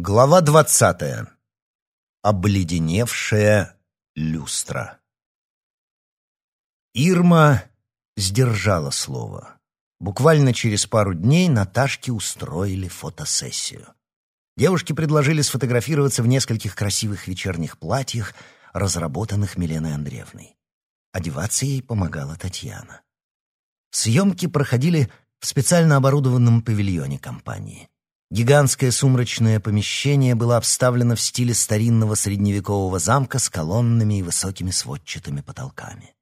Глава двадцатая. Обледеневшая люстра. Ирма сдержала слово. Буквально через пару дней Наташке устроили фотосессию. Девушки предложили сфотографироваться в нескольких красивых вечерних платьях, разработанных Миленой Андреевной. Одеваться ей помогала Татьяна. Съемки проходили в специально оборудованном павильоне компании. Гигантское сумрачное помещение было обставлено в стиле старинного средневекового замка с колоннами и высокими сводчатыми потолками.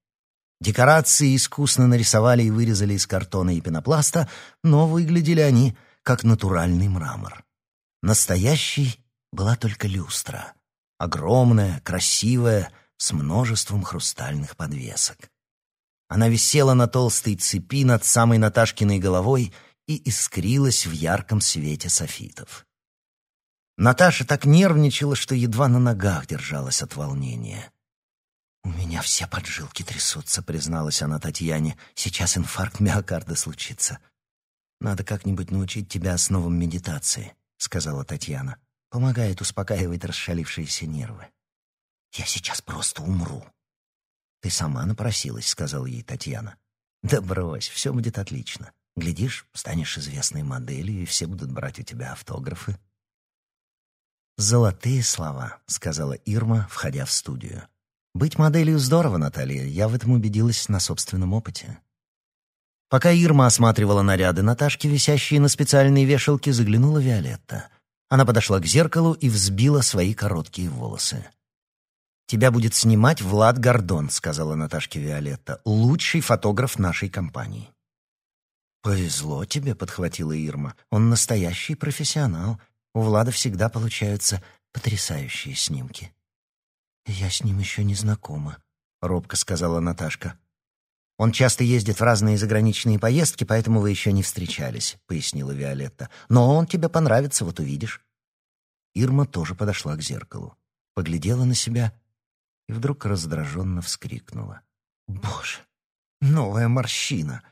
Декорации искусно нарисовали и вырезали из картона и пенопласта, но выглядели они как натуральный мрамор. Настоящей была только люстра. Огромная, красивая, с множеством хрустальных подвесок. Она висела на толстой цепи над самой Наташкиной головой — и искрилась в ярком свете софитов. Наташа так нервничала, что едва на ногах держалась от волнения. «У меня все поджилки трясутся», — призналась она Татьяне. «Сейчас инфаркт миокарда случится». «Надо как-нибудь научить тебя основам медитации», — сказала Татьяна. «Помогает успокаивать расшалившиеся нервы». «Я сейчас просто умру». «Ты сама напросилась», — сказала ей Татьяна. «Да брось, все будет отлично. Глядишь, станешь известной моделью, и все будут брать у тебя автографы. «Золотые слова», — сказала Ирма, входя в студию. «Быть моделью здорово, Наталья, я в этом убедилась на собственном опыте». Пока Ирма осматривала наряды Наташки, висящие на специальной вешалке, заглянула Виолетта. Она подошла к зеркалу и взбила свои короткие волосы. «Тебя будет снимать Влад Гордон», — сказала Наташке Виолетта, — «лучший фотограф нашей компании». «Повезло тебе», — подхватила Ирма. «Он настоящий профессионал. У Влада всегда получаются потрясающие снимки». «Я с ним еще не знакома», — робко сказала Наташка. «Он часто ездит в разные заграничные поездки, поэтому вы еще не встречались», — пояснила Виолетта. «Но он тебе понравится, вот увидишь». Ирма тоже подошла к зеркалу, поглядела на себя и вдруг раздраженно вскрикнула. «Боже, новая морщина!»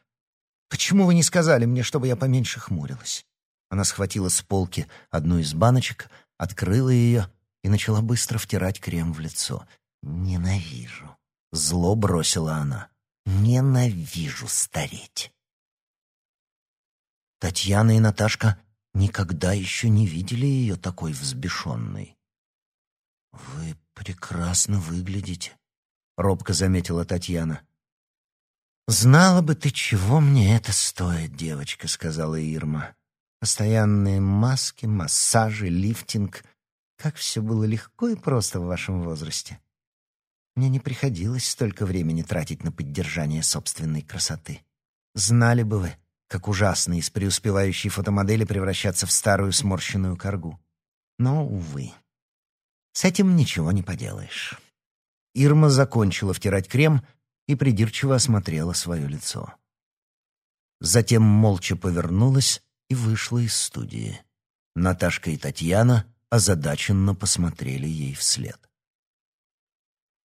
Почему вы не сказали мне, чтобы я поменьше хмурилась?» Она схватила с полки одну из баночек, открыла ее и начала быстро втирать крем в лицо. «Ненавижу!» — зло бросила она. «Ненавижу стареть!» Татьяна и Наташка никогда еще не видели ее такой взбешенной. «Вы прекрасно выглядите», — робко заметила Татьяна. «Знала бы ты, чего мне это стоит, девочка», — сказала Ирма. «Постоянные маски, массажи, лифтинг. Как все было легко и просто в вашем возрасте. Мне не приходилось столько времени тратить на поддержание собственной красоты. Знали бы вы, как ужасно из преуспевающей фотомодели превращаться в старую сморщенную коргу. Но, увы, с этим ничего не поделаешь». Ирма закончила втирать крем — и придирчиво осмотрела свое лицо. Затем молча повернулась и вышла из студии. Наташка и Татьяна озадаченно посмотрели ей вслед.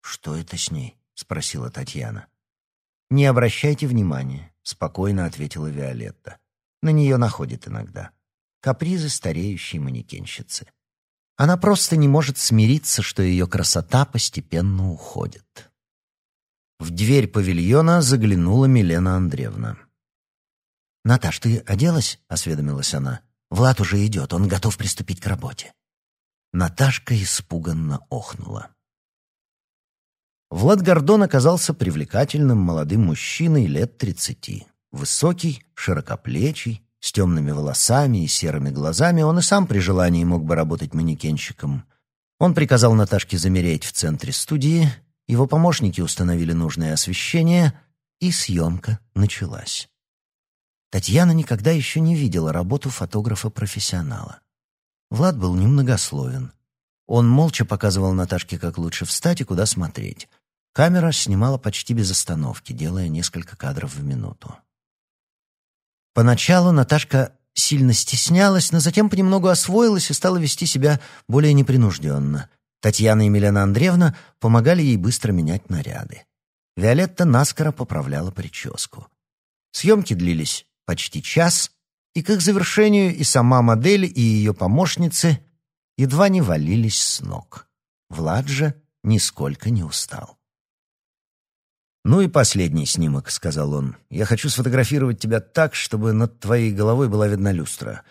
«Что это с ней?» — спросила Татьяна. «Не обращайте внимания», — спокойно ответила Виолетта. «На нее находит иногда. Капризы стареющей манекенщицы. Она просто не может смириться, что ее красота постепенно уходит». В дверь павильона заглянула Милена Андреевна. «Наташ, ты оделась?» — осведомилась она. «Влад уже идет, он готов приступить к работе». Наташка испуганно охнула. Влад Гордон оказался привлекательным молодым мужчиной лет тридцати. Высокий, широкоплечий, с темными волосами и серыми глазами, он и сам при желании мог бы работать манекенщиком. Он приказал Наташке замереть в центре студии его помощники установили нужное освещение, и съемка началась. Татьяна никогда еще не видела работу фотографа-профессионала. Влад был немногословен. Он молча показывал Наташке, как лучше встать и куда смотреть. Камера снимала почти без остановки, делая несколько кадров в минуту. Поначалу Наташка сильно стеснялась, но затем понемногу освоилась и стала вести себя более непринужденно. Татьяна и Милена Андреевна помогали ей быстро менять наряды. Виолетта наскоро поправляла прическу. Съемки длились почти час, и к их завершению и сама модель, и ее помощницы едва не валились с ног. Влад же нисколько не устал. «Ну и последний снимок», — сказал он. «Я хочу сфотографировать тебя так, чтобы над твоей головой была видна люстра.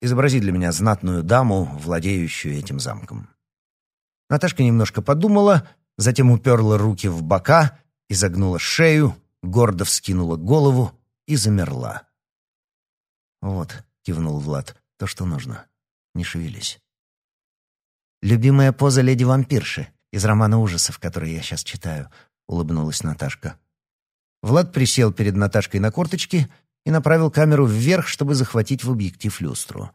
Изобрази для меня знатную даму, владеющую этим замком». Наташка немножко подумала, затем уперла руки в бока, изогнула шею, гордо вскинула голову и замерла. «Вот», — кивнул Влад, — «то, что нужно. Не шевелись». «Любимая поза леди-вампирши из романа ужасов, который я сейчас читаю», — улыбнулась Наташка. Влад присел перед Наташкой на корточки и направил камеру вверх, чтобы захватить в объектив люстру.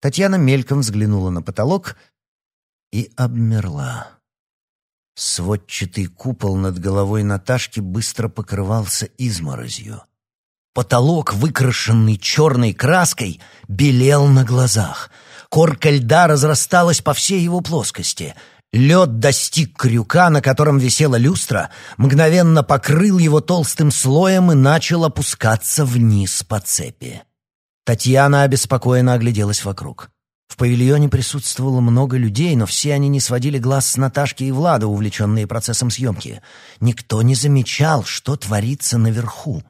Татьяна мельком взглянула на потолок и обмерла. Сводчатый купол над головой Наташки быстро покрывался изморозью. Потолок, выкрашенный черной краской, белел на глазах. Корка льда разрасталась по всей его плоскости. Лед достиг крюка, на котором висела люстра, мгновенно покрыл его толстым слоем и начал опускаться вниз по цепи. Татьяна обеспокоенно огляделась вокруг. В павильоне присутствовало много людей, но все они не сводили глаз с Наташки и Влада, увлеченные процессом съемки. Никто не замечал, что творится наверху.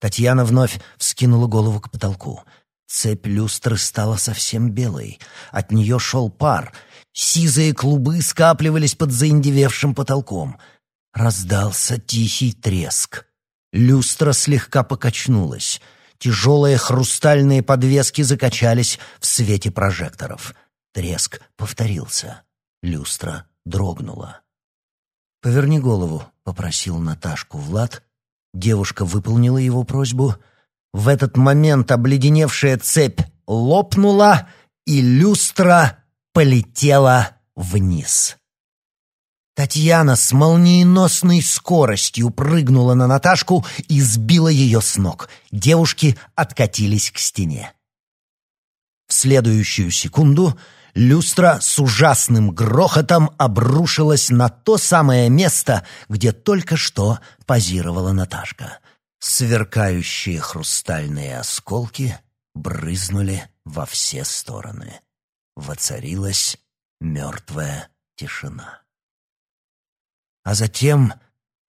Татьяна вновь вскинула голову к потолку. Цепь люстры стала совсем белой. От нее шел пар. Сизые клубы скапливались под заиндевевшим потолком. Раздался тихий треск. Люстра слегка покачнулась. Тяжелые хрустальные подвески закачались в свете прожекторов. Треск повторился. Люстра дрогнула. «Поверни голову», — попросил Наташку Влад, Девушка выполнила его просьбу. В этот момент обледеневшая цепь лопнула, и люстра полетела вниз. Татьяна с молниеносной скоростью прыгнула на Наташку и сбила ее с ног. Девушки откатились к стене. В следующую секунду люстра с ужасным грохотом обрушилась на то самое место, где только что позировала Наташка. Сверкающие хрустальные осколки брызнули во все стороны. Воцарилась мертвая тишина. А затем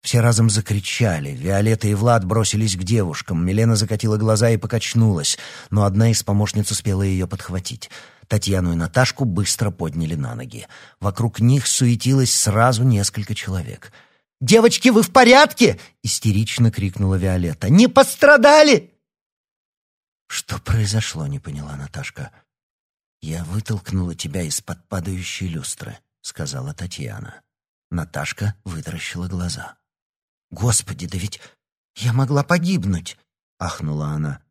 все разом закричали. Виолетта и Влад бросились к девушкам. Милена закатила глаза и покачнулась, но одна из помощниц успела ее подхватить — Татьяну и Наташку быстро подняли на ноги. Вокруг них суетилось сразу несколько человек. «Девочки, вы в порядке?» — истерично крикнула Виолетта. «Не пострадали?» «Что произошло?» — не поняла Наташка. «Я вытолкнула тебя из-под падающей люстры», — сказала Татьяна. Наташка вытаращила глаза. «Господи, да ведь я могла погибнуть!» — ахнула она.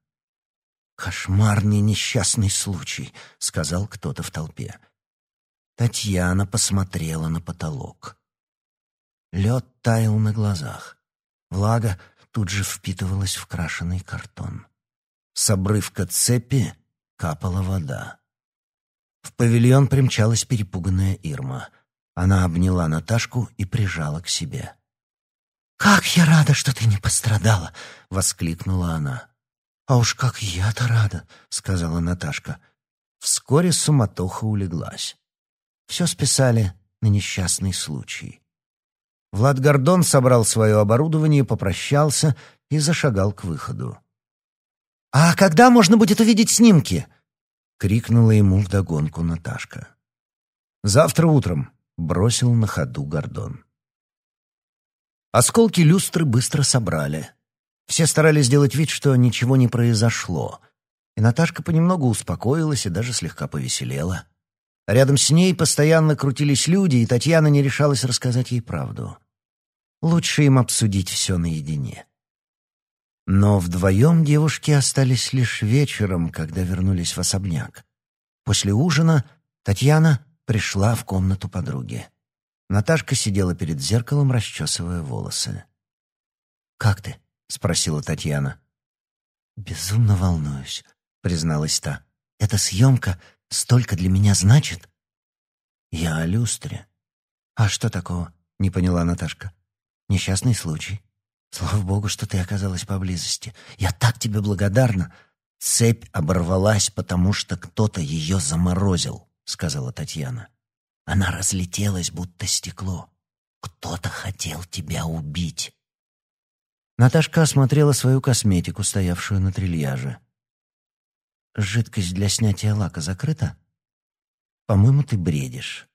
«Кошмарный несчастный случай», — сказал кто-то в толпе. Татьяна посмотрела на потолок. Лед таял на глазах. Влага тут же впитывалась в крашеный картон. С обрывка цепи капала вода. В павильон примчалась перепуганная Ирма. Она обняла Наташку и прижала к себе. «Как я рада, что ты не пострадала!» — воскликнула она. «А уж как я-то рада!» — сказала Наташка. Вскоре суматоха улеглась. Все списали на несчастный случай. Влад Гордон собрал свое оборудование, попрощался и зашагал к выходу. «А когда можно будет увидеть снимки?» — крикнула ему вдогонку Наташка. «Завтра утром», — бросил на ходу Гордон. Осколки люстры быстро собрали. Все старались сделать вид, что ничего не произошло. И Наташка понемногу успокоилась и даже слегка повеселела. Рядом с ней постоянно крутились люди, и Татьяна не решалась рассказать ей правду. Лучше им обсудить все наедине. Но вдвоем девушки остались лишь вечером, когда вернулись в особняк. После ужина Татьяна пришла в комнату подруги. Наташка сидела перед зеркалом, расчесывая волосы. «Как ты?» — спросила Татьяна. «Безумно волнуюсь», — призналась та. «Эта съемка столько для меня значит». «Я о люстре». «А что такого?» — не поняла Наташка. «Несчастный случай. Слава богу, что ты оказалась поблизости. Я так тебе благодарна». Цепь оборвалась, потому что кто-то ее заморозил. Сказала Татьяна. «Она разлетелась, будто стекло. Кто-то хотел тебя убить». Наташка осмотрела свою косметику, стоявшую на трильяже. «Жидкость для снятия лака закрыта?» «По-моему, ты бредишь».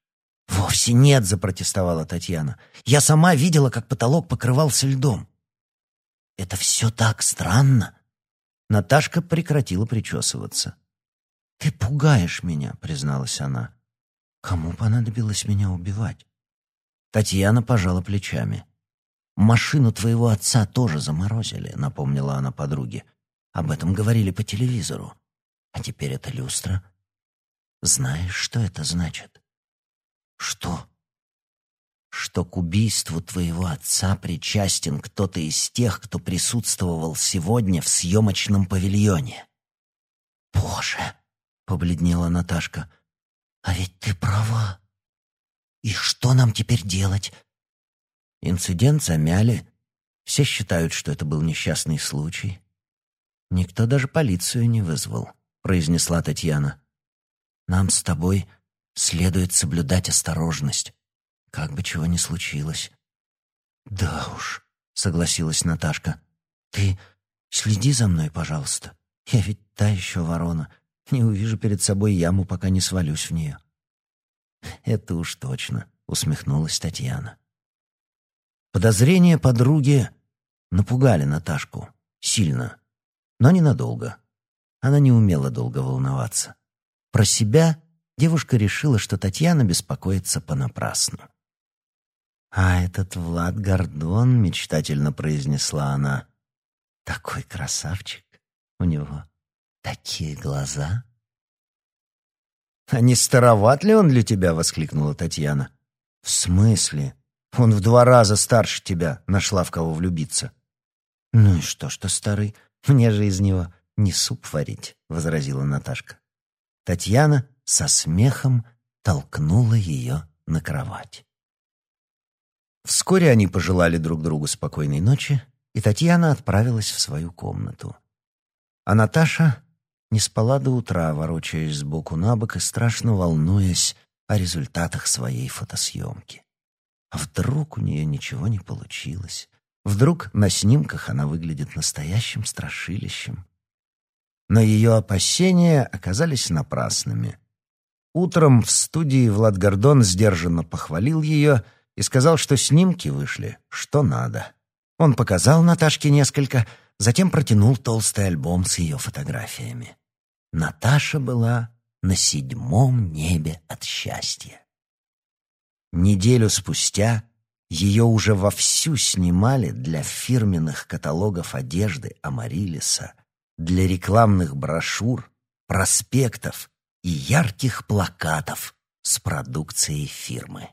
«Вовсе нет», — запротестовала Татьяна. «Я сама видела, как потолок покрывался льдом». «Это все так странно». Наташка прекратила причесываться. «Ты пугаешь меня», — призналась она. «Кому понадобилось меня убивать?» Татьяна пожала плечами. «Машину твоего отца тоже заморозили», — напомнила она подруге. «Об этом говорили по телевизору. А теперь это люстра. Знаешь, что это значит?» «Что?» «Что к убийству твоего отца причастен кто-то из тех, кто присутствовал сегодня в съемочном павильоне». «Боже!» Побледнела Наташка. А ведь ты права. И что нам теперь делать? Инцидент замяли. Все считают, что это был несчастный случай. Никто даже полицию не вызвал, произнесла Татьяна. Нам с тобой следует соблюдать осторожность, как бы чего ни случилось. Да уж, согласилась Наташка. Ты следи за мной, пожалуйста. Я ведь та еще ворона. Не увижу перед собой яму, пока не свалюсь в нее. Это уж точно, усмехнулась Татьяна. Подозрения подруги напугали Наташку сильно, но ненадолго. Она не умела долго волноваться. Про себя девушка решила, что Татьяна беспокоится понапрасну. «А этот Влад Гордон», — мечтательно произнесла она, — «такой красавчик у него». Такие глаза. «А не староват ли он для тебя?» — воскликнула Татьяна. «В смысле? Он в два раза старше тебя, нашла в кого влюбиться». «Ну и что, что старый? Мне же из него не суп варить», — возразила Наташка. Татьяна со смехом толкнула ее на кровать. Вскоре они пожелали друг другу спокойной ночи, и Татьяна отправилась в свою комнату. А Наташа не спала до утра, ворочаясь сбоку на бок и страшно волнуясь о результатах своей фотосъемки. А вдруг у нее ничего не получилось? Вдруг на снимках она выглядит настоящим страшилищем? Но ее опасения оказались напрасными. Утром в студии Влад Гордон сдержанно похвалил ее и сказал, что снимки вышли, что надо. Он показал Наташке несколько, затем протянул толстый альбом с ее фотографиями. Наташа была на седьмом небе от счастья. Неделю спустя ее уже вовсю снимали для фирменных каталогов одежды Амарилиса, для рекламных брошюр, проспектов и ярких плакатов с продукцией фирмы.